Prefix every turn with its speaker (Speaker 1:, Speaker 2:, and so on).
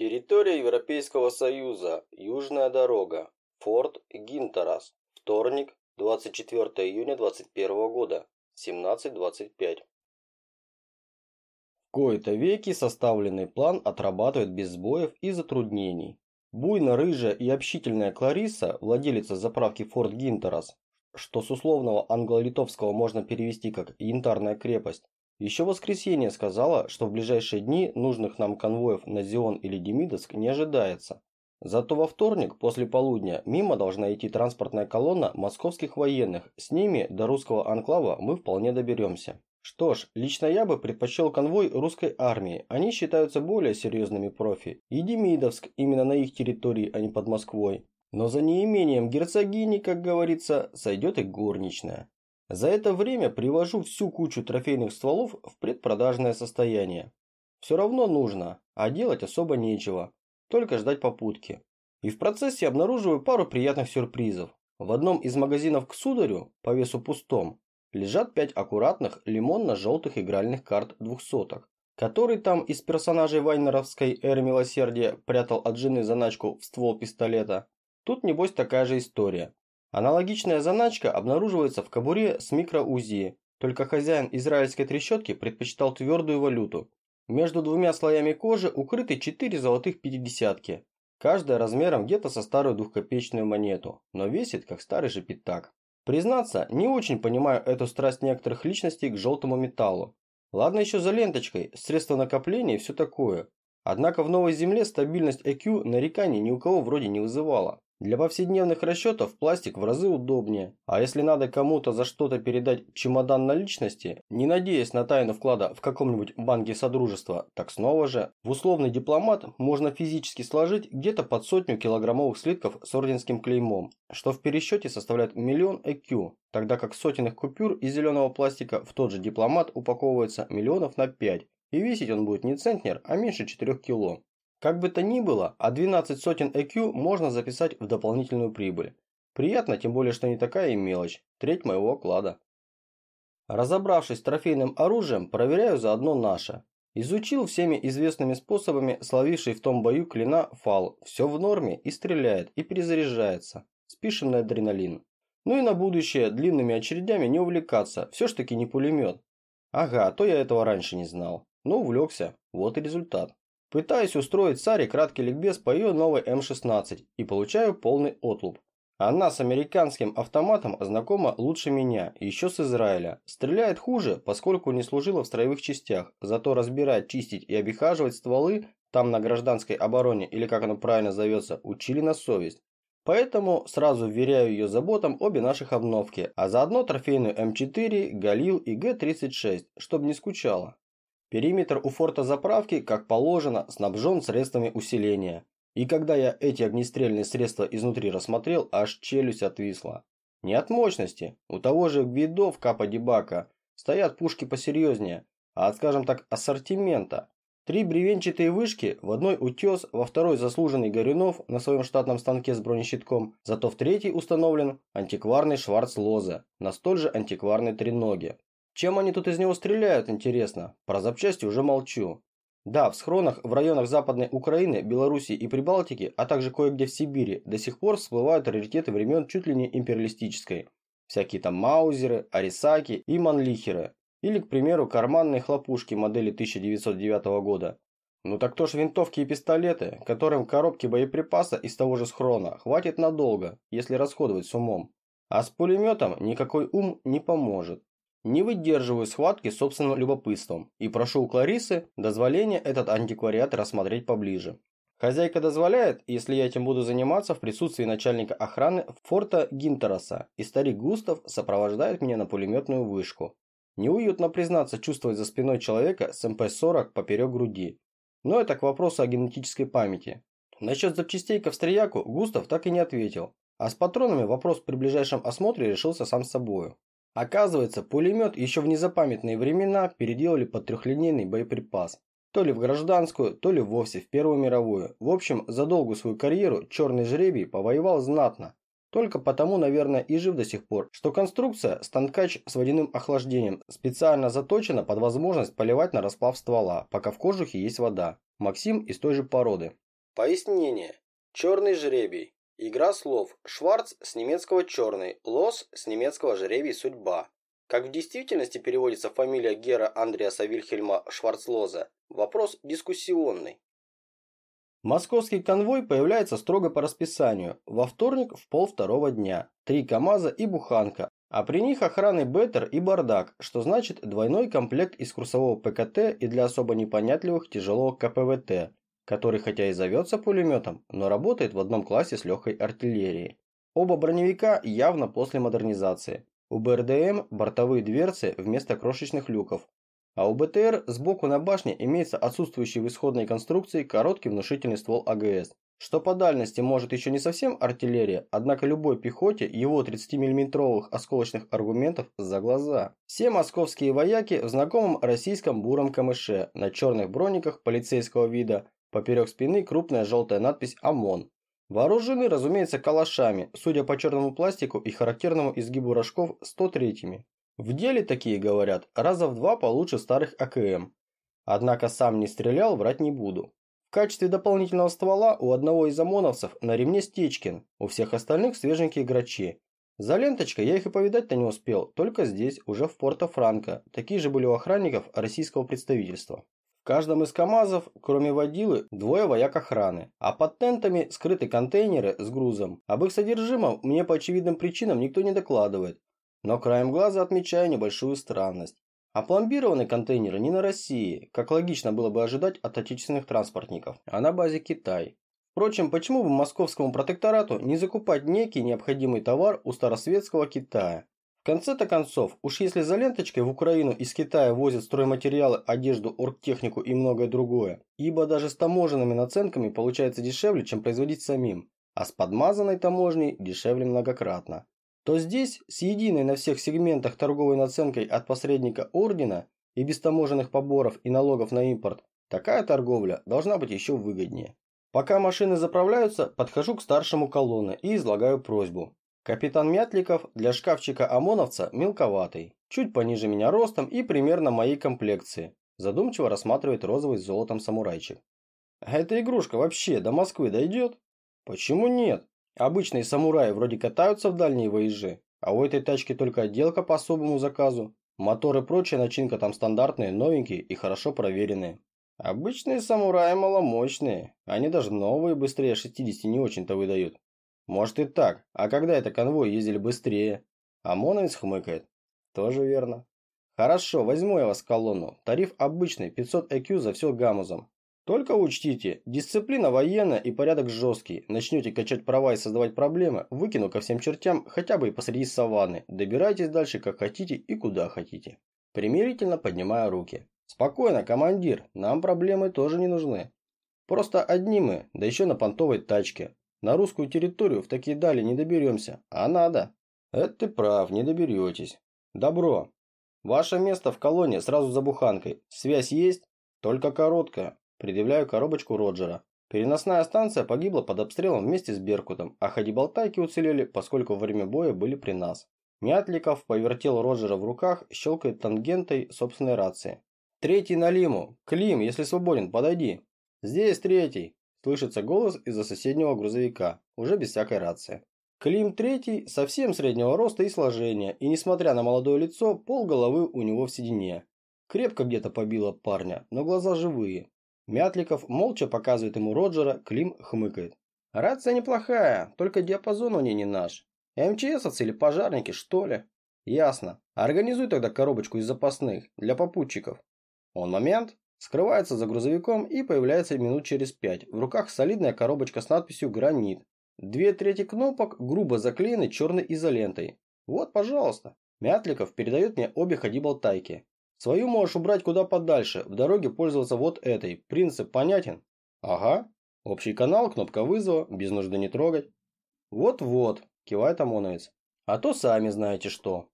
Speaker 1: Территория Европейского Союза. Южная дорога. Форт Гинтерас. Вторник, 24 июня 2021 года. 17.25. В кои-то веки составленный план отрабатывает без сбоев и затруднений. Буйно-рыжая и общительная Клариса, владелица заправки Форт Гинтерас, что с условного англо-литовского можно перевести как «янтарная крепость», еще воскресенье сказала, что в ближайшие дни нужных нам конвоев на Зион или Демидовск не ожидается. Зато во вторник после полудня мимо должна идти транспортная колонна московских военных. С ними до русского анклава мы вполне доберемся. Что ж, лично я бы предпочел конвой русской армии. Они считаются более серьезными профи. И Демидовск именно на их территории, а не под Москвой. Но за неимением герцогини, как говорится, сойдет и горничная. За это время привожу всю кучу трофейных стволов в предпродажное состояние. Все равно нужно, а делать особо нечего, только ждать попутки. И в процессе обнаруживаю пару приятных сюрпризов. В одном из магазинов к сударю, по весу пустом, лежат пять аккуратных лимонно-желтых игральных карт двухсоток, который там из персонажей вайнеровской эры милосердия прятал от жены заначку в ствол пистолета. Тут небось такая же история. Аналогичная заначка обнаруживается в кобуре с микро-УЗИ, только хозяин израильской трещотки предпочитал твердую валюту. Между двумя слоями кожи укрыты четыре золотых пятидесятки, каждая размером где-то со старую двухкопеечную монету, но весит как старый же пятак. Признаться, не очень понимаю эту страсть некоторых личностей к желтому металлу. Ладно еще за ленточкой, средства накопления и все такое. Однако в новой земле стабильность EQ нареканий ни у кого вроде не вызывала. Для повседневных расчетов пластик в разы удобнее, а если надо кому-то за что-то передать чемодан наличности, не надеясь на тайну вклада в каком-нибудь банке Содружества, так снова же, в условный дипломат можно физически сложить где-то под сотню килограммовых слитков с орденским клеймом, что в пересчете составляет миллион EQ, тогда как сотенных купюр из зеленого пластика в тот же дипломат упаковывается миллионов на 5, и весить он будет не центнер, а меньше 4 кило. Как бы то ни было, а 12 сотен EQ можно записать в дополнительную прибыль. Приятно, тем более, что не такая и мелочь, треть моего оклада. Разобравшись с трофейным оружием, проверяю заодно наше. Изучил всеми известными способами словивший в том бою клина фал. Все в норме и стреляет, и перезаряжается. Спишем на адреналин. Ну и на будущее длинными очередями не увлекаться, все ж таки не пулемет. Ага, а то я этого раньше не знал. Но увлекся, вот и результат. Пытаюсь устроить Саре краткий ликбез по ее новой М16 и получаю полный отлуп. Она с американским автоматом знакома лучше меня, еще с Израиля. Стреляет хуже, поскольку не служила в строевых частях, зато разбирать, чистить и обихаживать стволы там на гражданской обороне, или как оно правильно зовется, учили на совесть. Поэтому сразу вверяю ее заботам обе наших обновки, а заодно трофейную М4, Галил и Г-36, чтобы не скучала. Периметр у форта заправки, как положено, снабжен средствами усиления. И когда я эти огнестрельные средства изнутри рассмотрел, аж челюсть отвисла. Не от мощности, у того же Гвидо в Капа Дебака стоят пушки посерьезнее, а от, скажем так, ассортимента. Три бревенчатые вышки, в одной утес, во второй заслуженный Горюнов на своем штатном станке с бронещитком, зато в третий установлен антикварный Шварц Лозе на столь же антикварной треноге. Чем они тут из него стреляют, интересно? Про запчасти уже молчу. Да, в схронах в районах Западной Украины, Белоруссии и Прибалтики, а также кое-где в Сибири, до сих пор всплывают раритеты времен чуть ли не империалистической. Всякие там маузеры, арисаки и манлихеры. Или, к примеру, карманные хлопушки модели 1909 года. Ну так то ж винтовки и пистолеты, которым коробки боеприпаса из того же схрона хватит надолго, если расходовать с умом. А с пулеметом никакой ум не поможет. Не выдерживаю схватки с собственным любопытством и прошу у Кларисы дозволения этот антиквариат рассмотреть поближе. Хозяйка дозволяет, если я этим буду заниматься в присутствии начальника охраны форта Гинтераса, и старик Густав сопровождает меня на пулеметную вышку. Неуютно признаться чувствовать за спиной человека с МП-40 поперек груди. Но это к вопросу о генетической памяти. Насчет запчастей к австрияку Густав так и не ответил, а с патронами вопрос при ближайшем осмотре решился сам собою. Оказывается, пулемет еще в незапамятные времена переделали под трехлинейный боеприпас. То ли в гражданскую, то ли вовсе в Первую мировую. В общем, за долгую свою карьеру черный жребий повоевал знатно. Только потому, наверное, и жив до сих пор, что конструкция станкач с водяным охлаждением специально заточена под возможность поливать на расплав ствола, пока в кожухе есть вода. Максим из той же породы. Пояснение. Черный жребий. Игра слов «Шварц» с немецкого «черный», «Лос» с немецкого «жребий судьба». Как в действительности переводится фамилия Гера Андреаса Вильхельма Шварцлоза, вопрос дискуссионный. Московский конвой появляется строго по расписанию. Во вторник в пол второго дня. Три КАМАЗа и буханка. А при них охраны Беттер и бардак, что значит двойной комплект из курсового ПКТ и для особо непонятливых тяжелого КПВТ, который хотя и зовется пулеметом, но работает в одном классе с легкой артиллерией. Оба броневика явно после модернизации. У БРДМ бортовые дверцы вместо крошечных люков, а у БТР сбоку на башне имеется отсутствующий в исходной конструкции короткий внушительный ствол АГС, что по дальности может еще не совсем артиллерия, однако любой пехоте его 30-мм осколочных аргументов за глаза. Все московские вояки в знакомом российском буром камыше, на черных брониках полицейского вида, поперек спины крупная желтая надпись ОМОН. Вооружены, разумеется, калашами, судя по черному пластику и характерному изгибу рожков 103-ми. В деле такие, говорят, раза в два получше старых АКМ. Однако сам не стрелял, врать не буду. В качестве дополнительного ствола у одного из ОМОНовцев на ремне Стечкин, у всех остальных свеженькие грачи. За ленточкой я их и повидать-то не успел, только здесь, уже в Порто-Франко. Такие же были у охранников российского представительства. Каждом из КАМАЗов, кроме водилы, двое вояк охраны, а под тентами скрыты контейнеры с грузом. Об их содержимом мне по очевидным причинам никто не докладывает, но краем глаза отмечаю небольшую странность. Опломбированы контейнеры не на России, как логично было бы ожидать от отечественных транспортников, а на базе Китай. Впрочем, почему бы московскому протекторату не закупать некий необходимый товар у старосветского Китая, в конце-то концов, уж если за ленточкой в Украину из Китая возят стройматериалы, одежду, оргтехнику и многое другое, ибо даже с таможенными наценками получается дешевле, чем производить самим, а с подмазанной таможней дешевле многократно, то здесь с единой на всех сегментах торговой наценкой от посредника ордена и без таможенных поборов и налогов на импорт, такая торговля должна быть еще выгоднее. Пока машины заправляются, подхожу к старшему колонны и излагаю просьбу. Капитан Мятликов для шкафчика ОМОНовца мелковатый, чуть пониже меня ростом и примерно моей комплекции. Задумчиво рассматривает розовый с золотом самурайчик. А эта игрушка вообще до Москвы дойдет? Почему нет? Обычные самураи вроде катаются в дальние выезжи, а у этой тачки только отделка по особому заказу. Мотор и прочая начинка там стандартные, новенькие и хорошо проверенные. Обычные самураи маломощные, они даже новые быстрее 60 не очень-то выдают. Может и так, а когда это конвой ездили быстрее? ОМОНовец хмыкает. Тоже верно. Хорошо, возьму я вас в колонну. Тариф обычный, 500 EQ за все гамузом. Только учтите, дисциплина военная и порядок жесткий. Начнете качать права и создавать проблемы, выкину ко всем чертям хотя бы и посреди саванны. Добирайтесь дальше как хотите и куда хотите. Примирительно поднимая руки. Спокойно, командир, нам проблемы тоже не нужны. Просто одни мы, да еще на понтовой тачке. На русскую территорию в такие дали не доберемся, а надо. Это ты прав, не доберетесь. Добро. Ваше место в колонне сразу за буханкой. Связь есть? Только короткая. Предъявляю коробочку Роджера. Переносная станция погибла под обстрелом вместе с Беркутом, а ходиболтайки уцелели, поскольку во время боя были при нас. Мятликов повертел Роджера в руках, щелкает тангентой собственной рации. «Третий на Лиму! Клим, если свободен, подойди!» «Здесь третий!» Слышится голос из-за соседнего грузовика, уже без всякой рации. Клим Третий совсем среднего роста и сложения, и несмотря на молодое лицо, пол головы у него в седине. Крепко где-то побило парня, но глаза живые. Мятликов молча показывает ему Роджера, Клим хмыкает. Рация неплохая, только диапазон у ней не наш. МЧСовцы или пожарники, что ли? Ясно. Организуй тогда коробочку из запасных, для попутчиков. Он момент. Скрывается за грузовиком и появляется минут через пять. В руках солидная коробочка с надписью «Гранит». Две трети кнопок грубо заклеены черной изолентой. Вот, пожалуйста. Мятликов передает мне обе ходи-болтайки. Свою можешь убрать куда подальше, в дороге пользоваться вот этой. Принцип понятен? Ага. Общий канал, кнопка вызова, без нужды не трогать. Вот-вот, кивает ОМОНовец. А то сами знаете что.